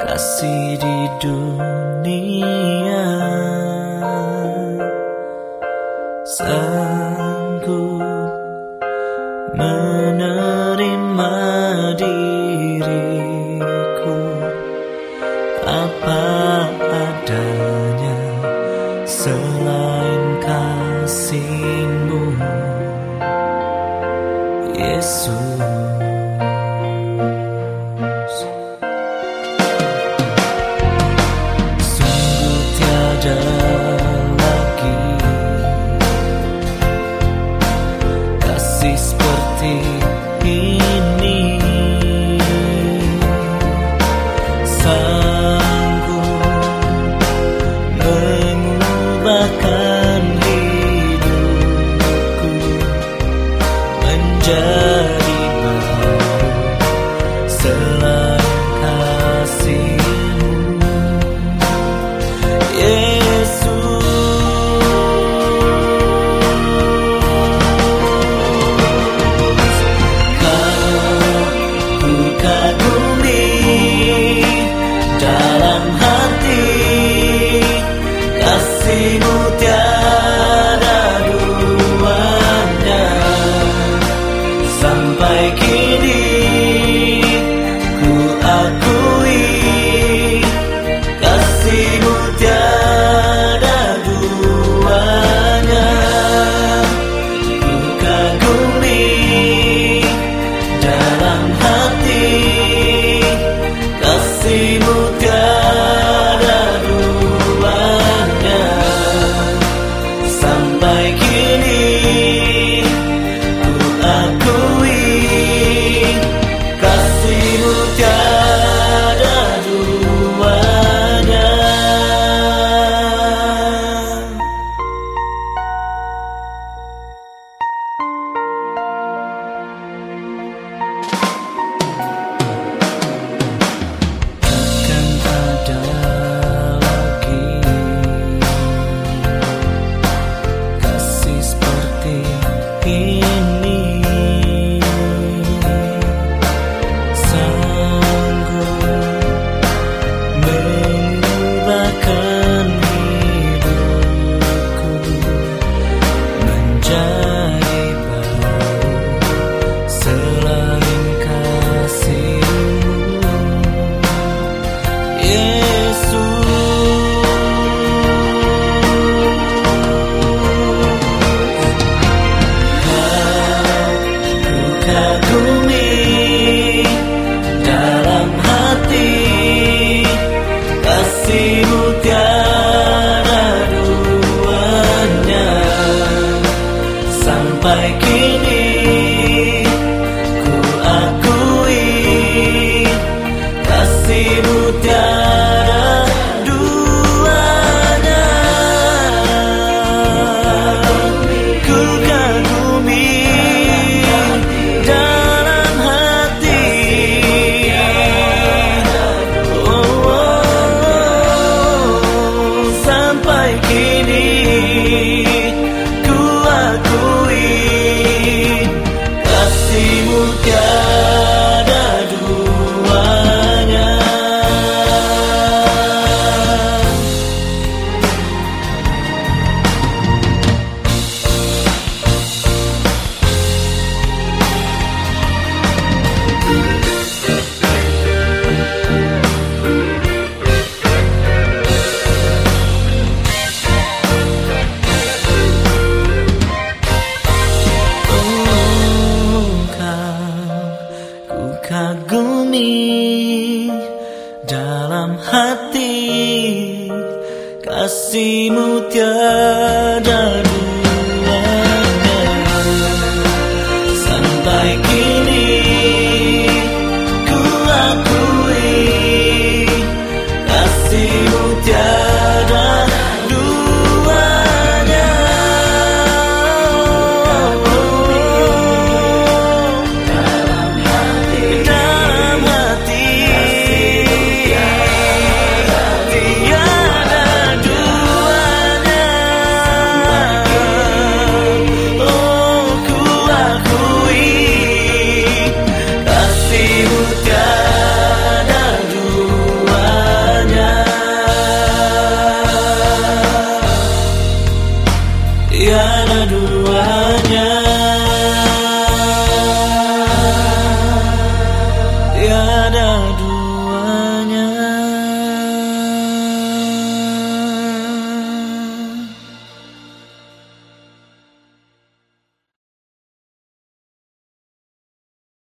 Kasih di dunia. Sanggup menerima diriku. Apa adanya selain kasihmu. Yesus. 这 like you. kasihmu tiada dua